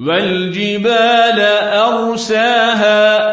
والجبال أرساها